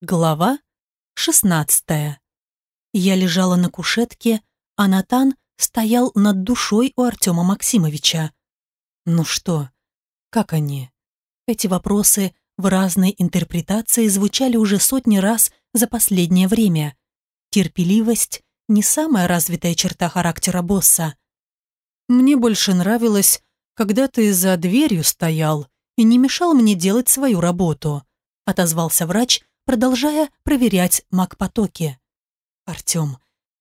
Глава 16 Я лежала на кушетке, а Натан стоял над душой у Артема Максимовича. Ну что, как они? Эти вопросы в разной интерпретации звучали уже сотни раз за последнее время. Терпеливость – не самая развитая черта характера босса. Мне больше нравилось, когда ты за дверью стоял и не мешал мне делать свою работу, отозвался врач, продолжая проверять маг-потоки. «Артем,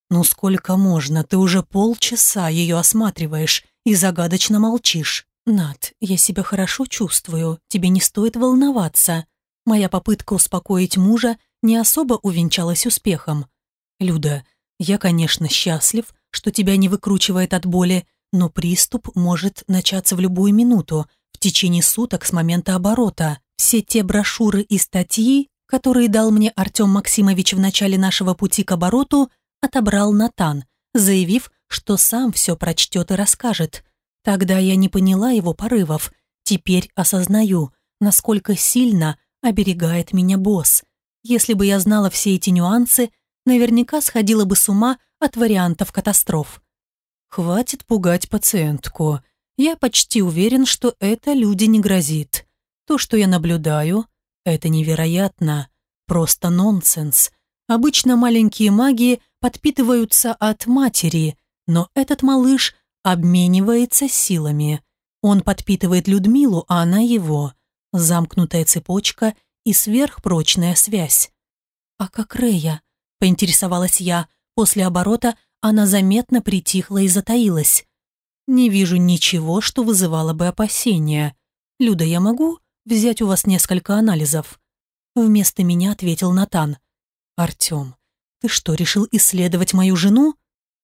ну сколько можно? Ты уже полчаса ее осматриваешь и загадочно молчишь. Над, я себя хорошо чувствую, тебе не стоит волноваться». Моя попытка успокоить мужа не особо увенчалась успехом. «Люда, я, конечно, счастлив, что тебя не выкручивает от боли, но приступ может начаться в любую минуту, в течение суток с момента оборота. Все те брошюры и статьи, которые дал мне Артем Максимович в начале нашего пути к обороту, отобрал Натан, заявив, что сам все прочтет и расскажет. Тогда я не поняла его порывов. Теперь осознаю, насколько сильно оберегает меня босс. Если бы я знала все эти нюансы, наверняка сходила бы с ума от вариантов катастроф. Хватит пугать пациентку. Я почти уверен, что это люди не грозит. То, что я наблюдаю, это невероятно. Просто нонсенс. Обычно маленькие маги подпитываются от матери, но этот малыш обменивается силами. Он подпитывает Людмилу, а она его. Замкнутая цепочка и сверхпрочная связь. «А как Рея?» – поинтересовалась я. После оборота она заметно притихла и затаилась. «Не вижу ничего, что вызывало бы опасения. Люда, я могу взять у вас несколько анализов?» Вместо меня ответил Натан. «Артем, ты что, решил исследовать мою жену?»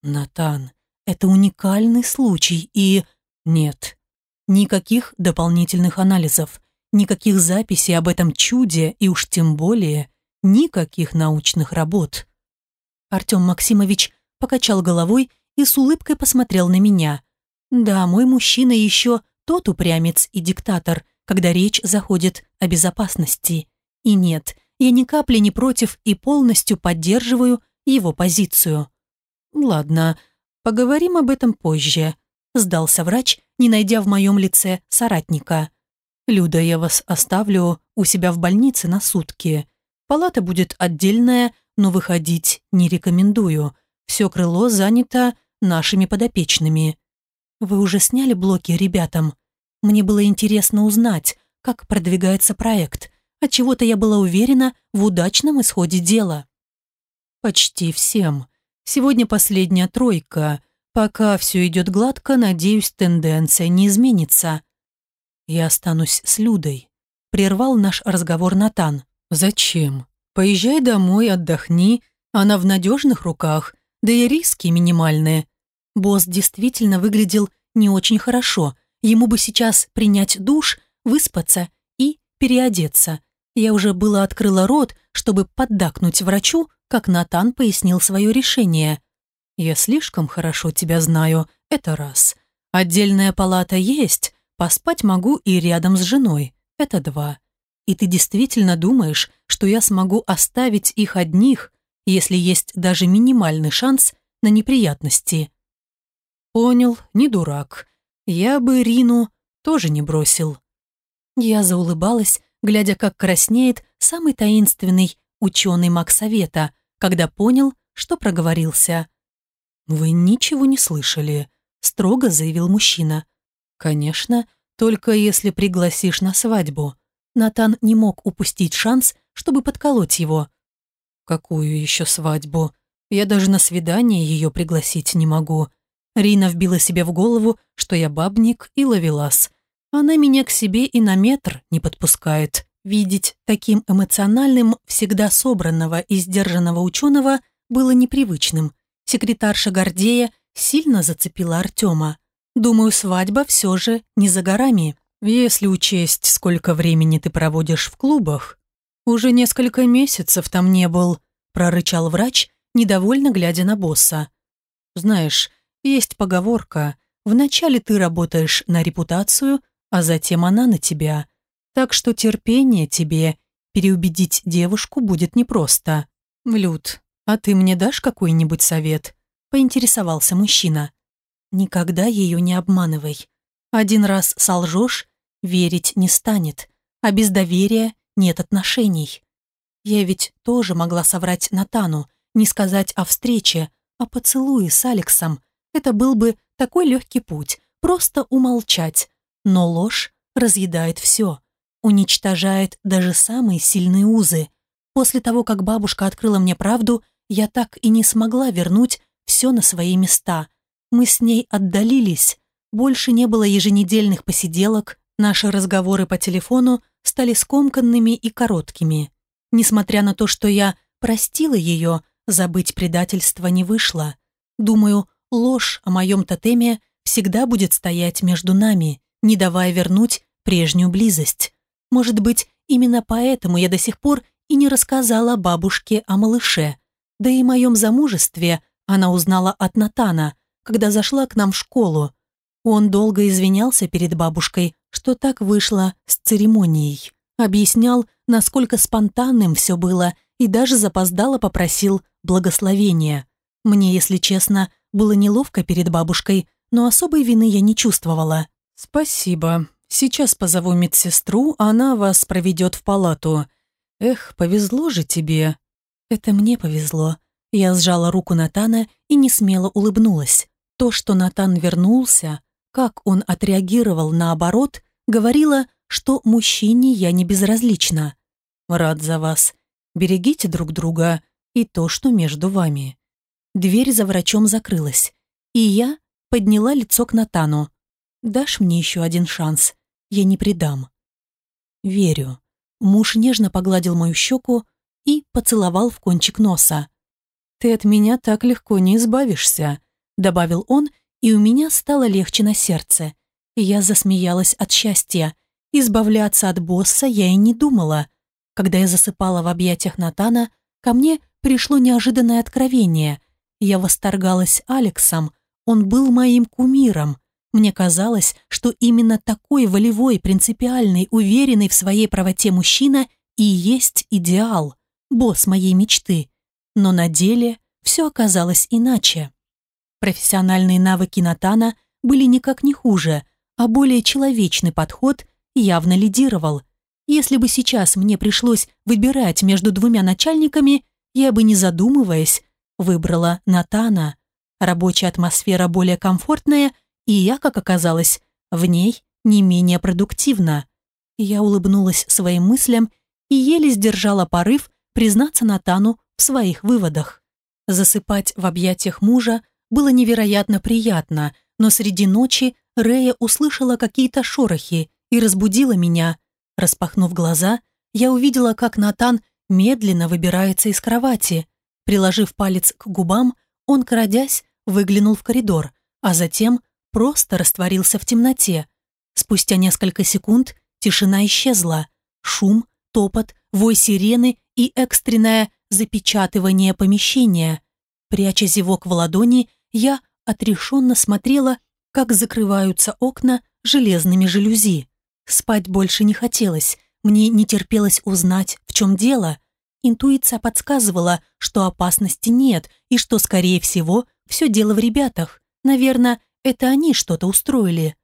«Натан, это уникальный случай и...» «Нет, никаких дополнительных анализов, никаких записей об этом чуде и уж тем более никаких научных работ». Артем Максимович покачал головой и с улыбкой посмотрел на меня. «Да, мой мужчина еще тот упрямец и диктатор, когда речь заходит о безопасности. И нет, я ни капли не против и полностью поддерживаю его позицию. «Ладно, поговорим об этом позже», – сдался врач, не найдя в моем лице соратника. «Люда, я вас оставлю у себя в больнице на сутки. Палата будет отдельная, но выходить не рекомендую. Все крыло занято нашими подопечными». «Вы уже сняли блоки ребятам?» Мне было интересно узнать, как продвигается проект. Отчего-то я была уверена в удачном исходе дела. Почти всем. Сегодня последняя тройка. Пока все идет гладко, надеюсь, тенденция не изменится. Я останусь с Людой. Прервал наш разговор Натан. Зачем? Поезжай домой, отдохни. Она в надежных руках, да и риски минимальные. Босс действительно выглядел не очень хорошо, Ему бы сейчас принять душ, выспаться и переодеться. Я уже было открыла рот, чтобы поддакнуть врачу, как Натан пояснил свое решение. «Я слишком хорошо тебя знаю, это раз. Отдельная палата есть, поспать могу и рядом с женой, это два. И ты действительно думаешь, что я смогу оставить их одних, если есть даже минимальный шанс на неприятности?» «Понял, не дурак. Я бы Рину тоже не бросил. Я заулыбалась, глядя, как краснеет самый таинственный ученый Максовета, когда понял, что проговорился. «Вы ничего не слышали», — строго заявил мужчина. «Конечно, только если пригласишь на свадьбу». Натан не мог упустить шанс, чтобы подколоть его. «Какую еще свадьбу? Я даже на свидание ее пригласить не могу. Рина вбила себе в голову, что я бабник и ловелас. Она меня к себе и на метр не подпускает. Видеть таким эмоциональным, всегда собранного и сдержанного ученого было непривычным. Секретарша Гордея сильно зацепила Артема. Думаю, свадьба все же не за горами. Если учесть, сколько времени ты проводишь в клубах. Уже несколько месяцев там не был, прорычал врач, недовольно глядя на босса. Знаешь, есть поговорка «Вначале ты работаешь на репутацию, а затем она на тебя». Так что терпение тебе Переубедить девушку будет непросто. «Люд, а ты мне дашь какой-нибудь совет?» – поинтересовался мужчина. «Никогда ее не обманывай. Один раз солжешь, верить не станет, а без доверия нет отношений. Я ведь тоже могла соврать Натану, не сказать о встрече, о поцелуе с Алексом. Это был бы такой легкий путь, просто умолчать. Но ложь разъедает все, уничтожает даже самые сильные узы. После того, как бабушка открыла мне правду, я так и не смогла вернуть все на свои места. Мы с ней отдалились. Больше не было еженедельных посиделок, наши разговоры по телефону стали скомканными и короткими. Несмотря на то, что я простила ее, забыть предательство не вышло. Думаю, ложь о моем тотеме всегда будет стоять между нами, не давая вернуть прежнюю близость. Может быть, именно поэтому я до сих пор и не рассказала бабушке о малыше. Да и моем замужестве она узнала от Натана, когда зашла к нам в школу. Он долго извинялся перед бабушкой, что так вышло с церемонией. Объяснял, насколько спонтанным все было и даже запоздало попросил благословения. Мне, если честно, было неловко перед бабушкой, но особой вины я не чувствовала. «Спасибо. Сейчас позову медсестру, она вас проведет в палату. Эх, повезло же тебе». «Это мне повезло». Я сжала руку Натана и не смело улыбнулась. То, что Натан вернулся, как он отреагировал наоборот, говорило, что мужчине я не безразлична. Рад за вас. Берегите друг друга и то, что между вами. Дверь за врачом закрылась, и я подняла лицо к Натану. «Дашь мне еще один шанс? Я не предам». «Верю». Муж нежно погладил мою щеку и поцеловал в кончик носа. «Ты от меня так легко не избавишься», — добавил он, и у меня стало легче на сердце. Я засмеялась от счастья. Избавляться от босса я и не думала. Когда я засыпала в объятиях Натана, ко мне пришло неожиданное откровение. Я восторгалась Алексом, он был моим кумиром. Мне казалось, что именно такой волевой, принципиальный, уверенный в своей правоте мужчина и есть идеал, босс моей мечты. Но на деле все оказалось иначе. Профессиональные навыки Натана были никак не хуже, а более человечный подход явно лидировал. Если бы сейчас мне пришлось выбирать между двумя начальниками, я бы, не задумываясь, выбрала Натана. Рабочая атмосфера более комфортная, и я, как оказалось, в ней не менее продуктивна. Я улыбнулась своим мыслям и еле сдержала порыв признаться Натану в своих выводах. Засыпать в объятиях мужа было невероятно приятно, но среди ночи Рея услышала какие-то шорохи и разбудила меня. Распахнув глаза, я увидела, как Натан медленно выбирается из кровати. Приложив палец к губам, он, крадясь, выглянул в коридор, а затем просто растворился в темноте. Спустя несколько секунд тишина исчезла. Шум, топот, вой сирены и экстренное запечатывание помещения. Пряча зевок в ладони, я отрешенно смотрела как закрываются окна железными жалюзи. Спать больше не хотелось, мне не терпелось узнать, в чем дело. Интуиция подсказывала, что опасности нет и что, скорее всего, все дело в ребятах. Наверное, это они что-то устроили.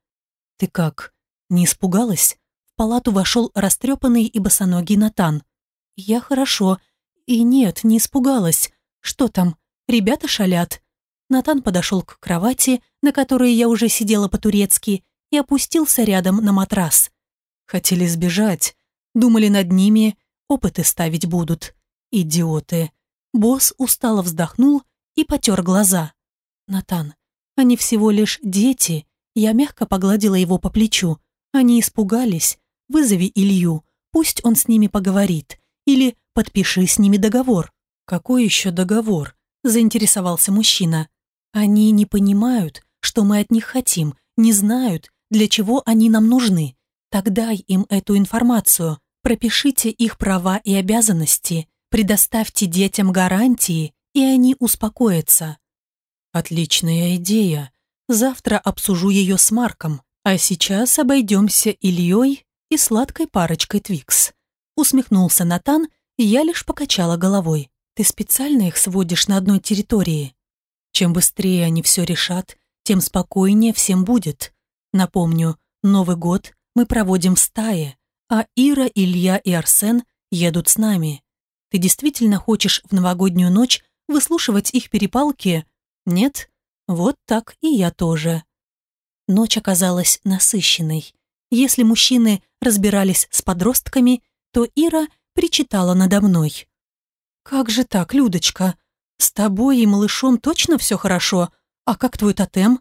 «Ты как, не испугалась?» В палату вошел растрепанный и босоногий Натан. «Я хорошо. И нет, не испугалась. Что там? Ребята шалят?» Натан подошел к кровати, на которой я уже сидела по-турецки, и опустился рядом на матрас. Хотели сбежать. Думали над ними, опыты ставить будут. Идиоты. Босс устало вздохнул и потер глаза. «Натан, они всего лишь дети». Я мягко погладила его по плечу. Они испугались. Вызови Илью, пусть он с ними поговорит. Или подпиши с ними договор. «Какой еще договор?» – заинтересовался мужчина. Они не понимают, что мы от них хотим, не знают, для чего они нам нужны. Так дай им эту информацию, пропишите их права и обязанности, предоставьте детям гарантии, и они успокоятся. Отличная идея. Завтра обсужу ее с Марком, а сейчас обойдемся Ильей и сладкой парочкой Твикс. усмехнулся Натан, и я лишь покачала головой. Ты специально их сводишь на одной территории. Чем быстрее они все решат, тем спокойнее всем будет. Напомню, Новый год мы проводим в стае, а Ира, Илья и Арсен едут с нами. Ты действительно хочешь в новогоднюю ночь выслушивать их перепалки? Нет? Вот так и я тоже. Ночь оказалась насыщенной. Если мужчины разбирались с подростками, то Ира причитала надо мной. «Как же так, Людочка? С тобой и малышом точно все хорошо? А как твой тотем?»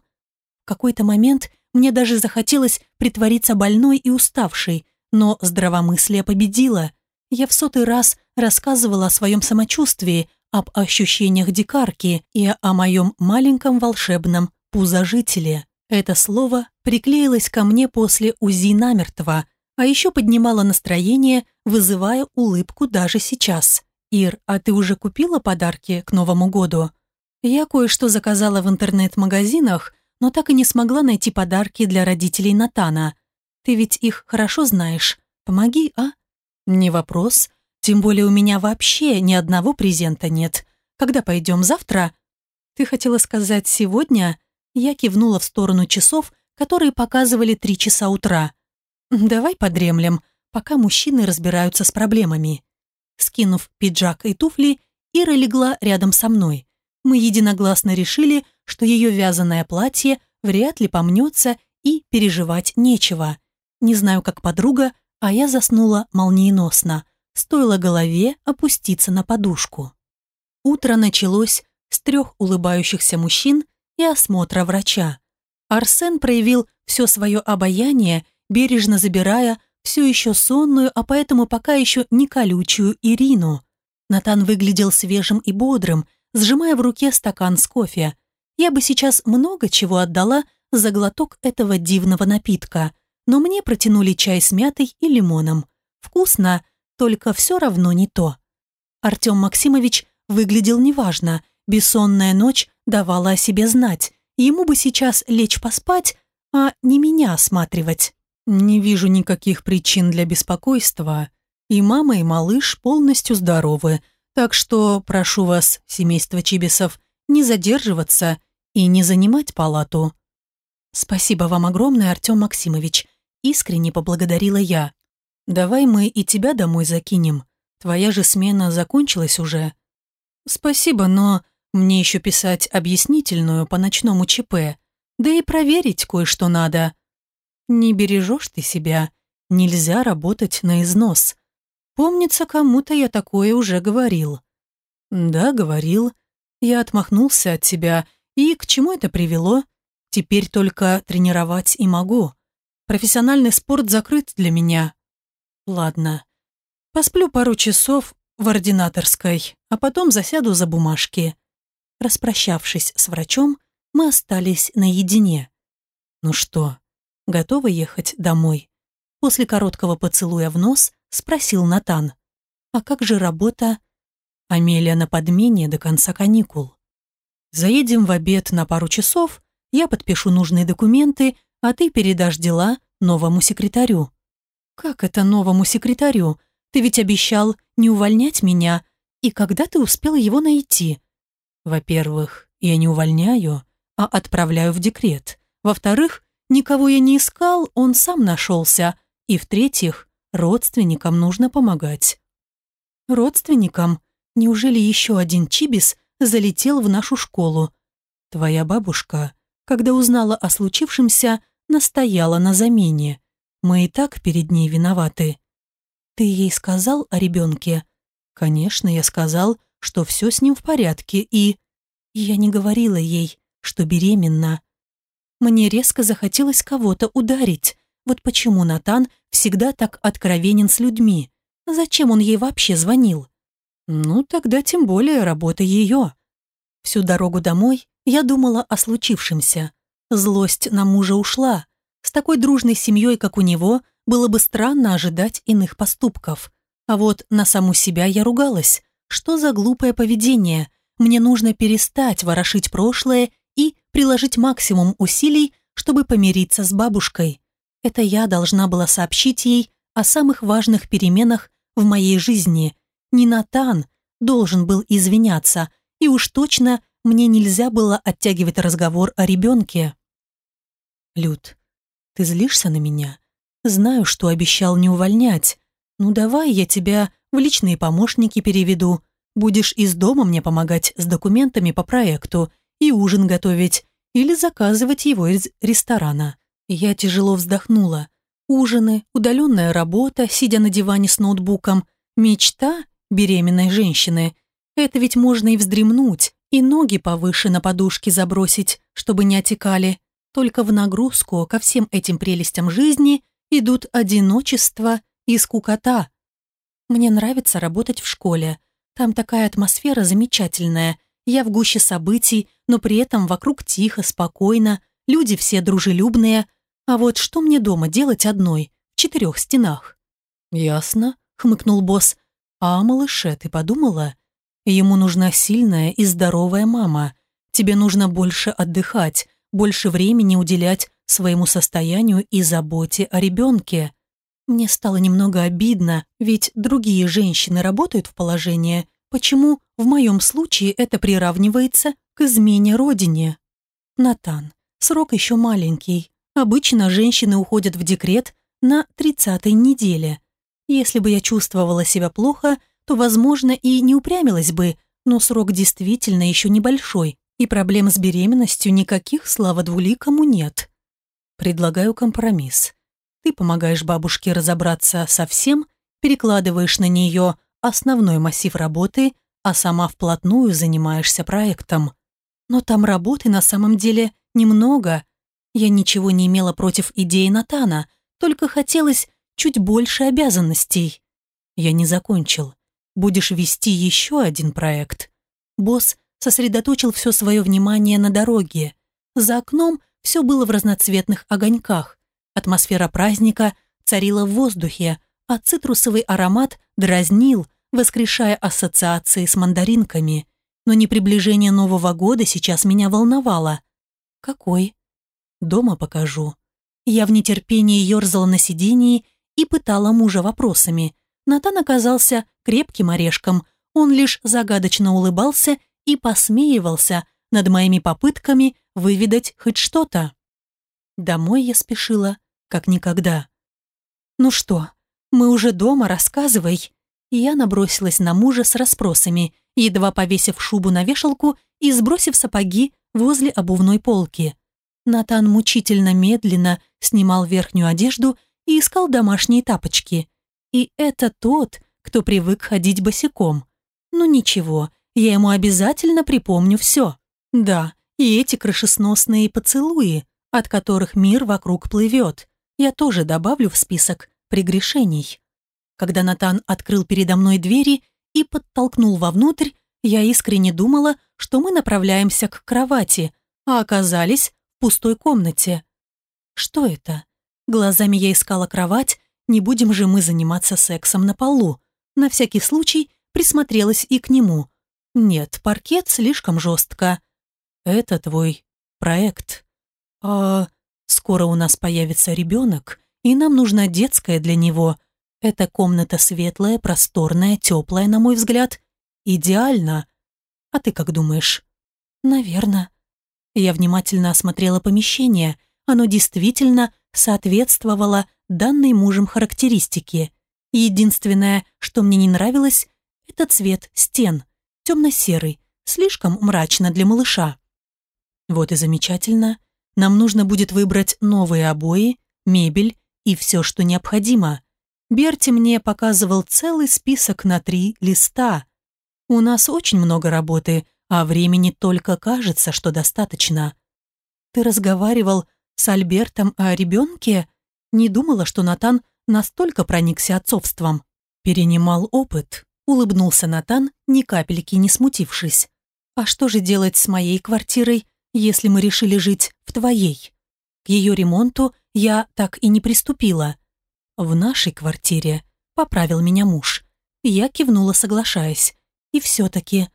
В какой-то момент мне даже захотелось притвориться больной и уставшей, но здравомыслие победило. Я в сотый раз рассказывала о своем самочувствии, об ощущениях дикарки и о моем маленьком волшебном пузожителе. Это слово приклеилось ко мне после УЗИ намертво, а еще поднимало настроение, вызывая улыбку даже сейчас. «Ир, а ты уже купила подарки к Новому году?» Я кое-что заказала в интернет-магазинах, но так и не смогла найти подарки для родителей Натана. Ты ведь их хорошо знаешь. Помоги, а? Не вопрос. Тем более у меня вообще ни одного презента нет. Когда пойдем завтра? Ты хотела сказать сегодня? Я кивнула в сторону часов, которые показывали три часа утра. Давай подремлем, пока мужчины разбираются с проблемами. Скинув пиджак и туфли, Ира легла рядом со мной. Мы единогласно решили, что ее вязаное платье вряд ли помнется и переживать нечего. Не знаю, как подруга, а я заснула молниеносно. Стоило голове опуститься на подушку. Утро началось с трех улыбающихся мужчин и осмотра врача. Арсен проявил все свое обаяние, бережно забирая все еще сонную, а поэтому пока еще не колючую Ирину. Натан выглядел свежим и бодрым, сжимая в руке стакан с кофе. Я бы сейчас много чего отдала за глоток этого дивного напитка, но мне протянули чай с мятой и лимоном. Вкусно, только все равно не то. Артем Максимович выглядел неважно, бессонная ночь давала о себе знать, ему бы сейчас лечь поспать, а не меня осматривать. Не вижу никаких причин для беспокойства. И мама, и малыш полностью здоровы. Так что прошу вас, семейство Чибисов, не задерживаться и не занимать палату. Спасибо вам огромное, Артем Максимович. Искренне поблагодарила я. Давай мы и тебя домой закинем. Твоя же смена закончилась уже. Спасибо, но мне еще писать объяснительную по ночному ЧП. Да и проверить кое-что надо. Не бережешь ты себя. Нельзя работать на износ. Помнится, кому-то я такое уже говорил. Да, говорил. Я отмахнулся от тебя. И к чему это привело? Теперь только тренировать и могу. Профессиональный спорт закрыт для меня. Ладно. Посплю пару часов в ординаторской, а потом засяду за бумажки. Распрощавшись с врачом, мы остались наедине. Ну что, готова ехать домой?» После короткого поцелуя в нос спросил Натан. «А как же работа?» «Амелия на подмене до конца каникул. Заедем в обед на пару часов, я подпишу нужные документы, а ты передашь дела новому секретарю». «Как это новому секретарю? Ты ведь обещал не увольнять меня. И когда ты успел его найти?» «Во-первых, я не увольняю, а отправляю в декрет. Во-вторых, Никого я не искал, он сам нашелся. И в-третьих, родственникам нужно помогать. Родственникам? Неужели еще один чибис залетел в нашу школу? Твоя бабушка, когда узнала о случившемся, настояла на замене. Мы и так перед ней виноваты. Ты ей сказал о ребенке? Конечно, я сказал, что все с ним в порядке, и... Я не говорила ей, что беременна. Мне резко захотелось кого-то ударить. Вот почему Натан всегда так откровенен с людьми. Зачем он ей вообще звонил? Ну, тогда тем более работа ее. Всю дорогу домой я думала о случившемся. Злость на мужа ушла. С такой дружной семьей, как у него, было бы странно ожидать иных поступков. А вот на саму себя я ругалась. Что за глупое поведение? Мне нужно перестать ворошить прошлое и приложить максимум усилий, чтобы помириться с бабушкой. Это я должна была сообщить ей о самых важных переменах в моей жизни. Не Натан должен был извиняться, и уж точно мне нельзя было оттягивать разговор о ребенке. «Люд, ты злишься на меня? Знаю, что обещал не увольнять. Ну давай я тебя в личные помощники переведу. Будешь из дома мне помогать с документами по проекту и ужин готовить или заказывать его из ресторана». Я тяжело вздохнула. Ужины, удаленная работа, сидя на диване с ноутбуком, мечта беременной женщины. Это ведь можно и вздремнуть, и ноги повыше на подушке забросить, чтобы не отекали. Только в нагрузку ко всем этим прелестям жизни идут одиночество и скукота. Мне нравится работать в школе. Там такая атмосфера замечательная. Я в гуще событий, но при этом вокруг тихо, спокойно, люди все дружелюбные. А вот что мне дома делать одной, в четырех стенах? «Ясно», — хмыкнул босс. «А о малыше ты подумала? Ему нужна сильная и здоровая мама. Тебе нужно больше отдыхать, больше времени уделять своему состоянию и заботе о ребенке. Мне стало немного обидно, ведь другие женщины работают в положении. Почему в моем случае это приравнивается к измене родине? Натан, срок еще маленький. Обычно женщины уходят в декрет на 30-й неделе. Если бы я чувствовала себя плохо, то, возможно, и не упрямилась бы, но срок действительно еще небольшой, и проблем с беременностью никаких, слава двуликому, нет. Предлагаю компромисс. Ты помогаешь бабушке разобраться со всем, перекладываешь на нее основной массив работы, а сама вплотную занимаешься проектом. Но там работы на самом деле немного. Я ничего не имела против идеи Натана, только хотелось чуть больше обязанностей. Я не закончил. Будешь вести еще один проект. Босс сосредоточил все свое внимание на дороге. За окном все было в разноцветных огоньках. Атмосфера праздника царила в воздухе, а цитрусовый аромат дразнил, воскрешая ассоциации с мандаринками. Но не приближение Нового года сейчас меня волновало. Какой? Дома покажу. Я в нетерпении ерзала на сидении и пытала мужа вопросами. Натан оказался крепким орешком. Он лишь загадочно улыбался и посмеивался над моими попытками выведать хоть что-то. Домой я спешила, как никогда. «Ну что, мы уже дома, рассказывай». я набросилась на мужа с расспросами, едва повесив шубу на вешалку и сбросив сапоги возле обувной полки. Натан мучительно медленно снимал верхнюю одежду и искал домашние тапочки. И это тот, кто привык ходить босиком. Ну ничего, я ему обязательно припомню все. Да, и эти крышесносные поцелуи, от которых мир вокруг плывет, я тоже добавлю в список прегрешений. Когда Натан открыл передо мной двери и подтолкнул вовнутрь, я искренне думала, что мы направляемся к кровати, а оказались в пустой комнате. Что это? Глазами я искала кровать, не будем же мы заниматься сексом на полу. На всякий случай присмотрелась и к нему. Нет, паркет слишком жестко. Это твой проект. А скоро у нас появится ребенок, и нам нужна детская для него. Эта комната светлая, просторная, теплая, на мой взгляд. Идеально. А ты как думаешь? Наверно. Я внимательно осмотрела помещение. Оно действительно соответствовало данной мужем характеристике. Единственное, что мне не нравилось, это цвет стен темно-серый, слишком мрачно для малыша. Вот и замечательно. Нам нужно будет выбрать новые обои, мебель и все, что необходимо. Берти мне показывал целый список на три листа. У нас очень много работы, а времени только кажется, что достаточно. Ты разговаривал с Альбертом о ребенке? Не думала, что Натан настолько проникся отцовством. Перенимал опыт улыбнулся Натан, ни капельки не смутившись. «А что же делать с моей квартирой, если мы решили жить в твоей? К ее ремонту я так и не приступила. В нашей квартире поправил меня муж. Я кивнула, соглашаясь. И все-таки.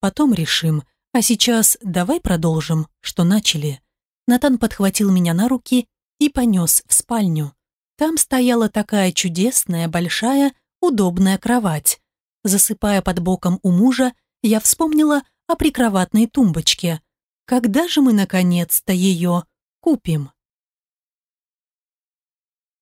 Потом решим. А сейчас давай продолжим, что начали. Натан подхватил меня на руки и понес в спальню. Там стояла такая чудесная, большая, удобная кровать. Засыпая под боком у мужа, я вспомнила о прикроватной тумбочке. Когда же мы наконец-то ее купим?